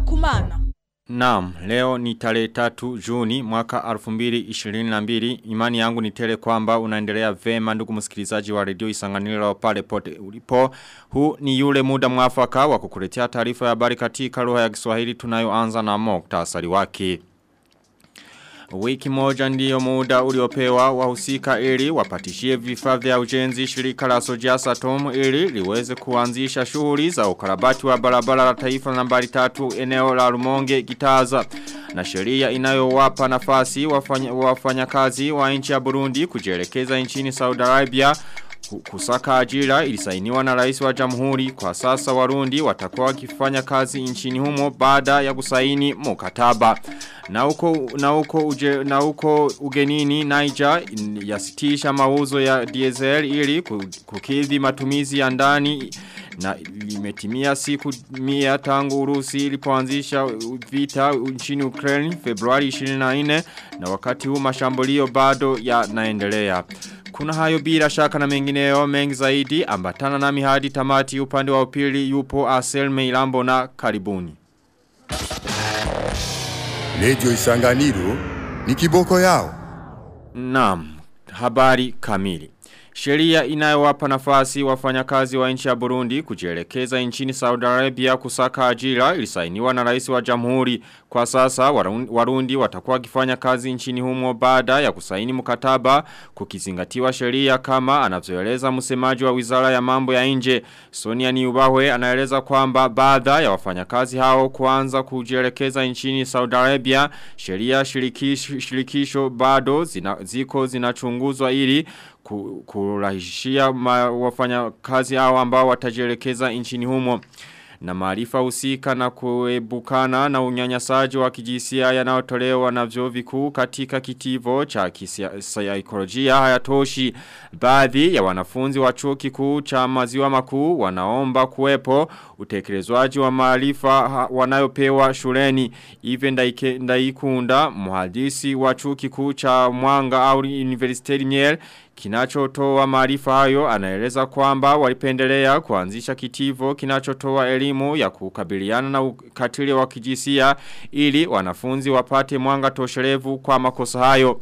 Ngendakumana. Naam, leo ni tarehe tatu Juni mwaka 2022. Imani yangu ni tele kwamba unaendelea vema ndugu msikilizaji wa redio Isanganiro pale pote ulipo. Huu ni yule muda mwafaka wa kukuletea taarifa ya habari katika lugha ya Kiswahili tunayoanza na muktasari wake. Wiki moja ndiyo muda uliopewa wahusika ili wapatishie vifaa vya ujenzi shirika la Sojasa Tom ili liweze kuanzisha shughuli za ukarabati wa barabara la taifa nambari tatu eneo la Rumonge Gitaza. Na sheria inayowapa nafasi wafanya, wafanyakazi wa nchi ya Burundi kujielekeza nchini Saudi Arabia kusaka ajira ilisainiwa na rais wa jamhuri kwa sasa warundi watakuwa wakifanya kazi nchini humo baada ya kusaini mkataba. Na uko, na uko, uje, na uko ugenini Niger yasitisha mauzo ya diesel ili kukidhi matumizi ya ndani na limetimia siku mia tangu urusi ilipoanzisha vita nchini Ukraine Februari 24 na wakati huu mashambulio bado yanaendelea. Kuna hayo bila shaka na mengineo mengi zaidi ambatana nami hadi tamati upande wa upili yupo Asel Meilambo na karibuni. Lejo Isanganiro ni kiboko yao. Naam, habari kamili. Sheria inayowapa nafasi wafanyakazi wa nchi ya Burundi kujielekeza nchini Saudi Arabia kusaka ajira ilisainiwa na rais wa jamhuri. Kwa sasa warundi watakuwa wakifanya kazi nchini humo baada ya kusaini mkataba kukizingatiwa sheria kama anavyoeleza msemaji wa Wizara ya Mambo ya Nje. Sonia Niubahwe anaeleza kwamba baada ya wafanyakazi hao kuanza kujielekeza nchini Saudi Arabia, sheria shirikisho, shirikisho bado zina, ziko zinachunguzwa ili kurahisishia wafanya kazi hao ambao watajielekeza nchini humo. Na maarifa husika na kuebukana na unyanyasaji wa kijisia yanayotolewa na vyuo vikuu katika kitivo cha kisaikolojia hayatoshi. Baadhi ya wanafunzi wa chuo kikuu cha maziwa makuu wanaomba kuwepo utekelezwaji wa maarifa wanayopewa shuleni. Ive ndaike, ndaikunda muhadisi wa chuo kikuu cha Mwanga au University Miel Kinachotoa maarifa hayo anaeleza kwamba walipendelea kuanzisha kitivo kinachotoa elimu ya kukabiliana na ukatili wa kijisia ili wanafunzi wapate mwanga tosherevu kwa makosa hayo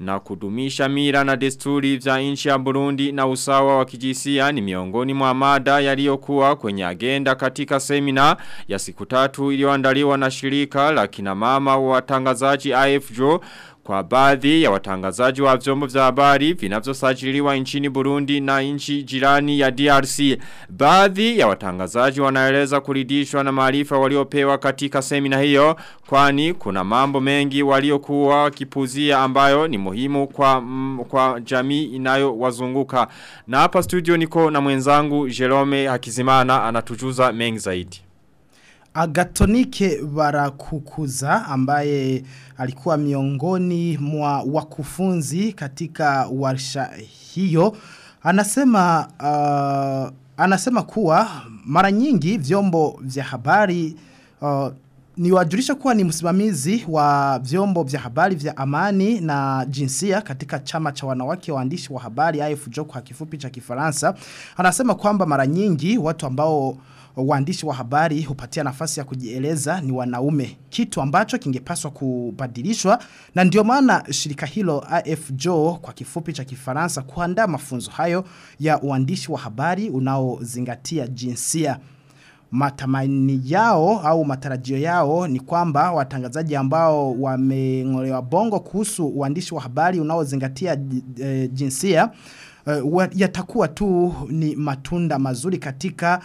na kudumisha mira na desturi za nchi ya Burundi na usawa wa kijisia ni miongoni mwa mada yaliyokuwa kwenye agenda katika semina ya siku tatu iliyoandaliwa na shirika la kina mama watangazaji AFJO kwa baadhi ya watangazaji wa vyombo vya habari vinavyosajiliwa nchini Burundi na nchi jirani ya DRC. Baadhi ya watangazaji wanaeleza kuridhishwa na maarifa waliopewa katika semina hiyo kwani kuna mambo mengi waliokuwa wakipuzia ambayo ni muhimu kwa mm, kwa jamii inayowazunguka. Na hapa studio niko na mwenzangu Jerome Hakizimana anatujuza mengi zaidi. Agatonike Barakukuza ambaye alikuwa miongoni mwa wakufunzi katika warsha hiyo anasema uh, anasema kuwa mara nyingi vyombo vya habari uh, ni wajulisha kuwa ni msimamizi wa vyombo vya habari vya amani na jinsia katika chama cha wanawake waandishi wa habari AFJ kwa kifupi cha Kifaransa. Anasema kwamba mara nyingi watu ambao waandishi wa habari hupatia nafasi ya kujieleza ni wanaume kitu ambacho kingepaswa kubadilishwa na ndio maana shirika hilo AFJO kwa kifupi cha Kifaransa kuandaa mafunzo hayo ya uandishi wa habari unaozingatia jinsia. Matamani yao au matarajio yao ni kwamba watangazaji ambao wamengolewa bongo kuhusu uandishi wa habari unaozingatia e, jinsia e, yatakuwa tu ni matunda mazuri katika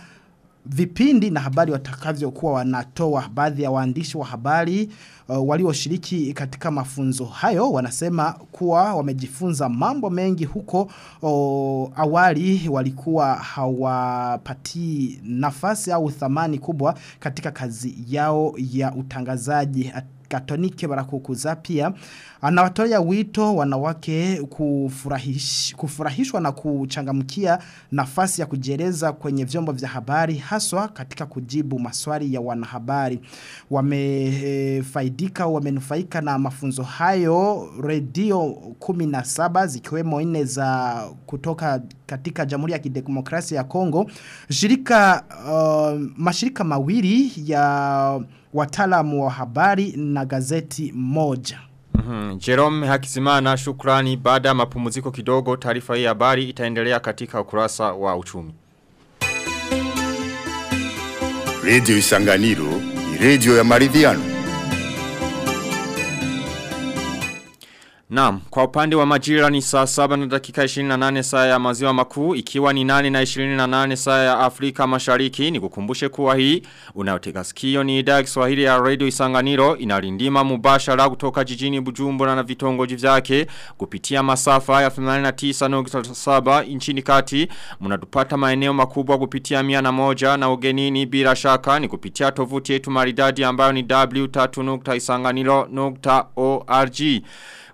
vipindi na habari watakavyokuwa wanatoa baadhi ya waandishi wa habari uh, walioshiriki katika mafunzo hayo wanasema kuwa wamejifunza mambo mengi huko. Uh, awali walikuwa hawapatii nafasi au thamani kubwa katika kazi yao ya utangazaji Katonike barakukuza pia. Anawatolea wito wanawake kufurahish, kufurahishwa na kuchangamkia nafasi ya kujieleza kwenye vyombo vya habari haswa katika kujibu maswali ya wanahabari. Wamefaidika wamenufaika na mafunzo hayo redio 17 zikiwemo nne za kutoka katika Jamhuri ya Kidemokrasia ya Kongo. Shirika uh, mashirika mawili ya wataalamu wa habari na gazeti moja Mm, -hmm. Jerome Hakizimana shukrani baada ya mapumziko kidogo taarifa hii habari itaendelea katika ukurasa wa uchumi. Radio Isanganiro ni radio ya maridhiano. Naam, kwa upande wa majira ni saa 7 na dakika 28 saa ya maziwa makuu ikiwa ni 8 na 28 saa ya Afrika mashariki. Ni kukumbushe kuwa hii unaotega sikio ni idhaa Kiswahili ya Radio Isanganiro inalindima mubashara kutoka jijini Bujumbura na vitongoji vyake kupitia masafa ya 89.7 nchini kati. Mnatupata maeneo makubwa kupitia 101 na ugenini bila shaka. Ni kupitia tovuti yetu maridadi ambayo ni w3.isanganiro.org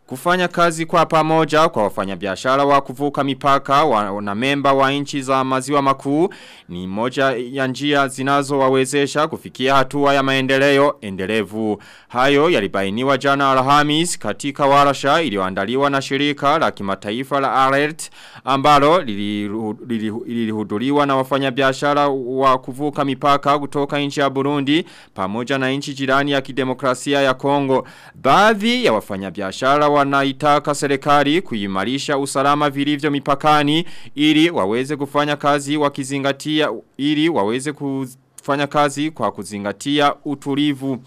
Kufanya kazi kwa pamoja kwa wafanyabiashara wa kuvuka mipaka wa, na memba wa nchi za maziwa makuu ni moja ya njia zinazowawezesha kufikia hatua ya maendeleo endelevu. Hayo yalibainiwa jana Alhamis katika warasha iliyoandaliwa na shirika la kimataifa la Alert ambalo lilihuduliwa na wafanyabiashara wa kuvuka mipaka kutoka nchi ya Burundi pamoja na nchi jirani ya kidemokrasia ya Kongo. Baadhi ya wafanyabiashara wanaitaka serikali kuimarisha usalama vilivyo mipakani ili waweze kufanya kazi wakizingatia ili waweze kufanya kazi kwa kuzingatia utulivu.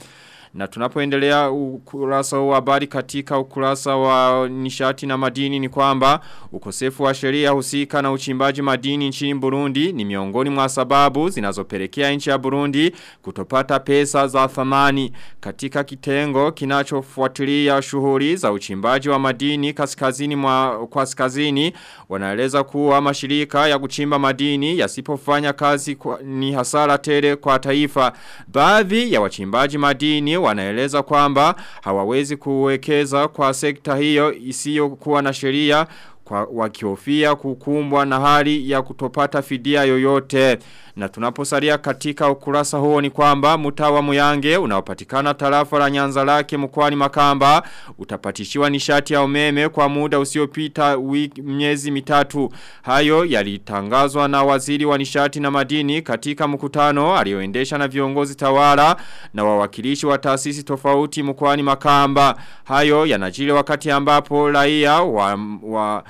Na tunapoendelea ukurasa wa habari katika ukurasa wa nishati na madini ni kwamba ukosefu wa sheria husika na uchimbaji madini nchini Burundi ni miongoni mwa sababu zinazopelekea nchi ya Burundi kutopata pesa za thamani. Katika kitengo kinachofuatilia shughuli za uchimbaji wa madini kaskazini mwa kaskazini wanaeleza kuwa mashirika ya kuchimba madini yasipofanya kazi kwa, ni hasara tele kwa taifa. Baadhi ya wachimbaji madini wanaeleza kwamba hawawezi kuwekeza kwa sekta hiyo isiyo kuwa na sheria wakihofia kukumbwa na hali ya kutopata fidia yoyote. Na tunaposalia katika ukurasa huo ni kwamba mutawa muyange unaopatikana tarafa la nyanza lake mkwani makamba utapatishiwa nishati ya umeme kwa muda usiopita wiki miezi mitatu. Hayo yalitangazwa na waziri wa nishati na madini katika mkutano alioendesha na viongozi tawala na wawakilishi wa taasisi tofauti mkwani makamba. Hayo yanajili wakati ambapo raia wa, wa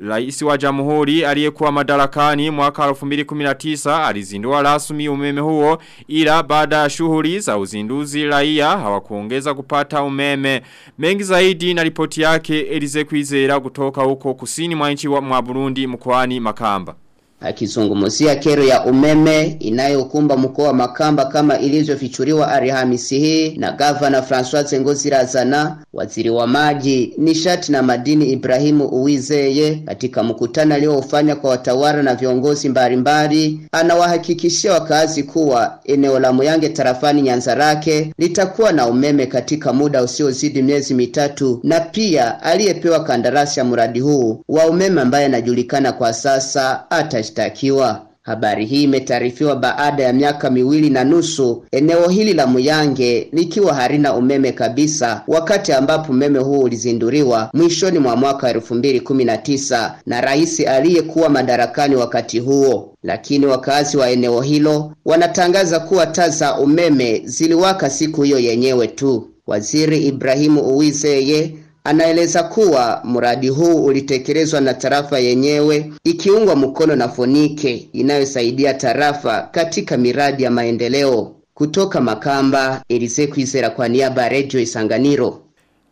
Raisi wa jamhuri aliyekuwa madarakani mwaka 2019 alizindua rasmi umeme huo ila baada ya shughuli za uzinduzi raia hawakuongeza kupata umeme. Mengi zaidi na ripoti yake Elize Kwizera kutoka huko kusini mwa nchi mwa Burundi mkoani Makamba. Akizungumzia kero ya umeme inayokumba mkoa wa Makamba kama ilivyofichuliwa Alhamisi hii na gavana Francois Ngozi Razana, waziri wa maji, nishati na madini Ibrahimu Uwizeye katika mkutano aliofanya kwa watawala na viongozi mbalimbali, anawahakikishia wakazi kuwa eneo la Muyange tarafani Nyanzarake litakuwa na umeme katika muda usiozidi miezi mitatu, na pia aliyepewa kandarasi ya mradi huu wa umeme ambaye anajulikana kwa sasa ata atashtakiwa. Habari hii imetaarifiwa baada ya miaka miwili na nusu eneo hili la Muyange likiwa halina umeme kabisa, wakati ambapo umeme huu ulizinduliwa mwishoni mwa mwaka 2019 na rais aliyekuwa madarakani wakati huo. Lakini wakazi wa eneo hilo wanatangaza kuwa taa za umeme ziliwaka siku hiyo yenyewe tu. Waziri Ibrahimu Uwizeye anaeleza kuwa mradi huu ulitekelezwa na tarafa yenyewe ikiungwa mkono na Fonike inayosaidia tarafa katika miradi ya maendeleo. Kutoka Makamba, Elise Kwizera kwa niaba ya Radio Isanganiro.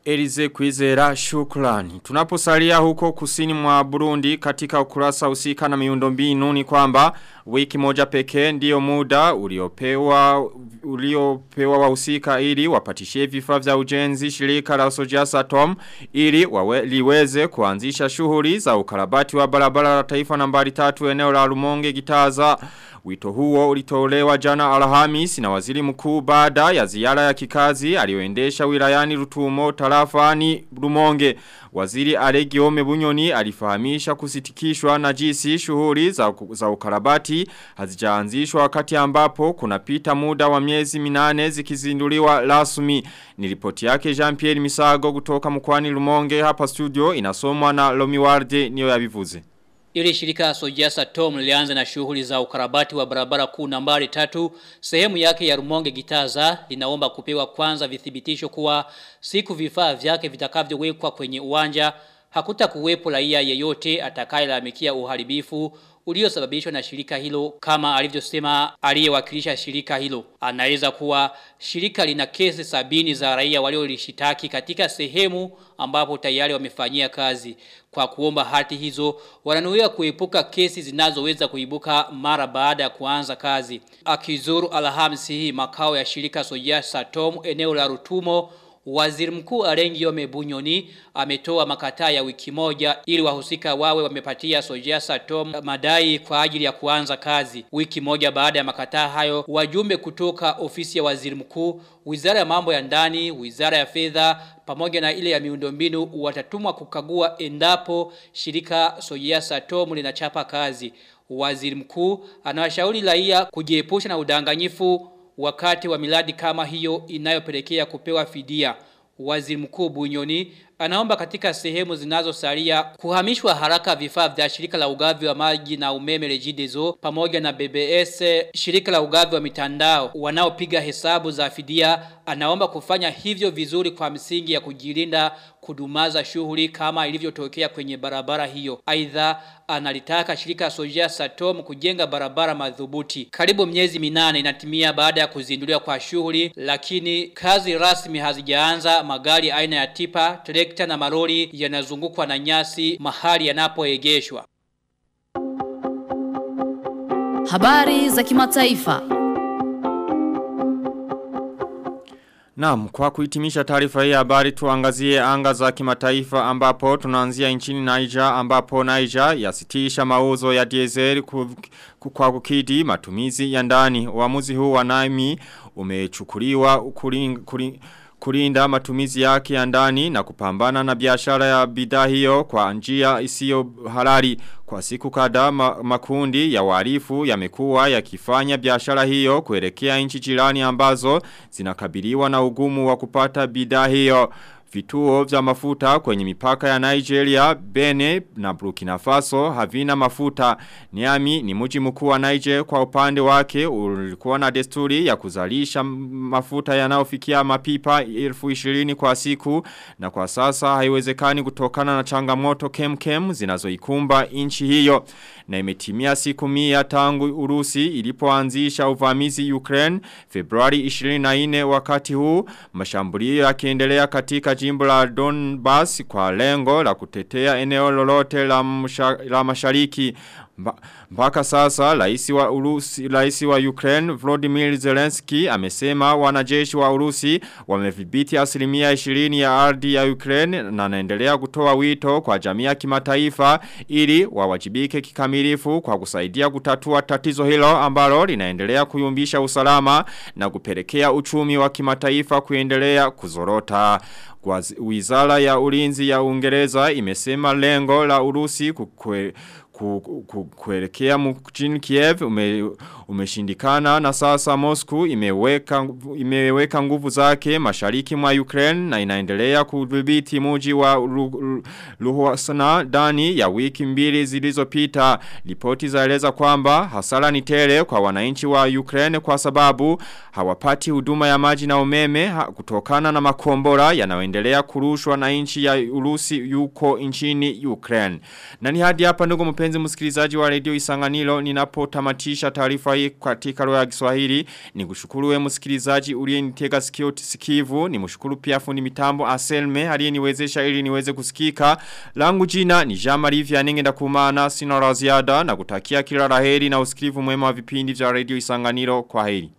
Elize Kwizera shukrani. Tunaposalia huko kusini mwa Burundi katika ukurasa usika na miundombinu ni kwamba wiki moja pekee ndiyo muda uliopewa uliopewa wahusika ili wapatishie vifaa vya ujenzi shirika la Sojasa Tom ili wawe, liweze kuanzisha shughuli za ukarabati wa barabara la taifa nambari 3 eneo la Rumonge Gitaza Wito huo ulitolewa jana Alhamis na waziri mkuu baada ya ziara ya kikazi aliyoendesha wilayani Rutumo tarafani Rumonge. Waziri Alegiome Bunyoni alifahamisha kusitikishwa na jinsi shuhuri za, za ukarabati hazijaanzishwa wakati ambapo kunapita muda wa miezi minane zikizinduliwa rasmi. Ni ripoti yake Jean-Pierre Misago kutoka mkwani Rumonge hapa studio inasomwa na Lomiwarde niyo yabivuze. Ili shirika Sojasa Tom lilianza na shughuli za ukarabati wa barabara kuu nambari tatu, sehemu yake ya Rumonge Gitaza linaomba kupewa kwanza vithibitisho kuwa siku vifaa vyake vitakavyowekwa kwenye uwanja hakuta kuwepo raia yeyote atakayelalamikia uharibifu uliosababishwa na shirika hilo kama alivyosema aliyewakilisha shirika hilo. Anaeleza kuwa shirika lina kesi sabini za raia waliolishitaki katika sehemu ambapo tayari wamefanyia kazi. Kwa kuomba hati hizo, wananuia kuepuka kesi zinazoweza kuibuka mara baada ya kuanza kazi. Akizuru Alhamisi hii makao ya shirika Soja Satom eneo la Rutumo, Waziri mkuu Arengiome Bunyoni ametoa makataa ya wiki moja ili wahusika wawe wamepatia Sojia Satom madai kwa ajili ya kuanza kazi. Wiki moja baada ya makataa hayo, wajumbe kutoka ofisi ya waziri mkuu, wizara ya mambo ya ndani, wizara ya fedha, pamoja na ile ya miundombinu watatumwa kukagua endapo shirika Sojia Satom linachapa kazi. Waziri mkuu anawashauri raia kujiepusha na udanganyifu wakati wa miladi kama hiyo inayopelekea kupewa fidia. Waziri mkuu Bunyoni anaomba katika sehemu zinazosalia kuhamishwa haraka vifaa vya shirika la ugavi wa maji na umeme Regideso pamoja na BBS shirika la ugavi wa mitandao wanaopiga hesabu za fidia anaomba kufanya hivyo vizuri kwa msingi ya kujilinda kudumaza shughuli kama ilivyotokea kwenye barabara hiyo. Aidha analitaka shirika Sojia Satom kujenga barabara madhubuti. Karibu miezi minane inatimia baada ya kuzinduliwa kwa shughuli lakini kazi rasmi hazijaanza magari aina ya tipa, trekta na malori yanazungukwa na nyasi mahali yanapoegeshwa. Habari za kimataifa. Naam, kwa kuhitimisha taarifa hii habari tuangazie anga za kimataifa ambapo tunaanzia nchini Niger ambapo Niger yasitisha mauzo ya diesel kwa kukidi matumizi ya ndani. Uamuzi huu wa Naimi umechukuliwa kuling, kuling, kulinda matumizi yake ya ndani na kupambana na biashara ya bidhaa hiyo kwa njia isiyo halali. Kwa siku kadhaa ma, makundi ya warifu yamekuwa yakifanya biashara hiyo kuelekea nchi jirani ambazo zinakabiliwa na ugumu wa kupata bidhaa hiyo Vituo vya mafuta kwenye mipaka ya Nigeria, Bene na Burkina Faso havina mafuta. Niami ni mji mkuu wa Niger kwa upande wake ulikuwa na desturi ya kuzalisha mafuta yanayofikia mapipa elfu ishirini kwa siku na kwa sasa haiwezekani kutokana na changamoto kemkem zinazoikumba nchi hiyo. Na imetimia siku mia tangu Urusi ilipoanzisha uvamizi Ukraine Februari 24 wakati huu mashambulio yakiendelea katika jimbo la Donbass kwa lengo la kutetea eneo lolote la, la mashariki mpaka sasa raisi wa Urusi laisi wa Ukraine Volodymyr Zelensky amesema wanajeshi wa Urusi wamedhibiti asilimia 20 ya ardi ya Ukraine na anaendelea kutoa wito kwa jamii ya kimataifa ili wawajibike kikamilifu kwa kusaidia kutatua tatizo hilo ambalo linaendelea kuyumbisha usalama na kupelekea uchumi wa kimataifa kuendelea kuzorota. Kwa wizara ya ulinzi ya Uingereza imesema lengo la Urusi kukwe kuelekea mjini Kiev ume, umeshindikana na sasa Moscow imeweka imeweka nguvu zake mashariki mwa Ukraine na inaendelea kudhibiti mji wa Luhansk ndani ya wiki mbili zilizopita. Ripoti zaeleza kwamba hasara ni tele kwa wananchi wa Ukraine kwa sababu hawapati huduma ya maji na umeme kutokana na makombora yanayoendelea kurushwa na nchi ya Urusi yuko nchini Ukraine. Na ni hadi hapa ndugu mpenzi msikilizaji wa redio Isanganiro ninapotamatisha taarifa hii katika lugha ya Kiswahili ni kushukuru wewe msikilizaji uliyenitega sikio sikivu. Nimshukuru pia fundi mitambo Aselme aliyeniwezesha ili niweze kusikika. Langu jina ni Jean Marie Vianney ndakumana sina la ziada na kutakia kila la heri na usikivu mwema wa vipindi vya redio Isanganiro. Kwa heri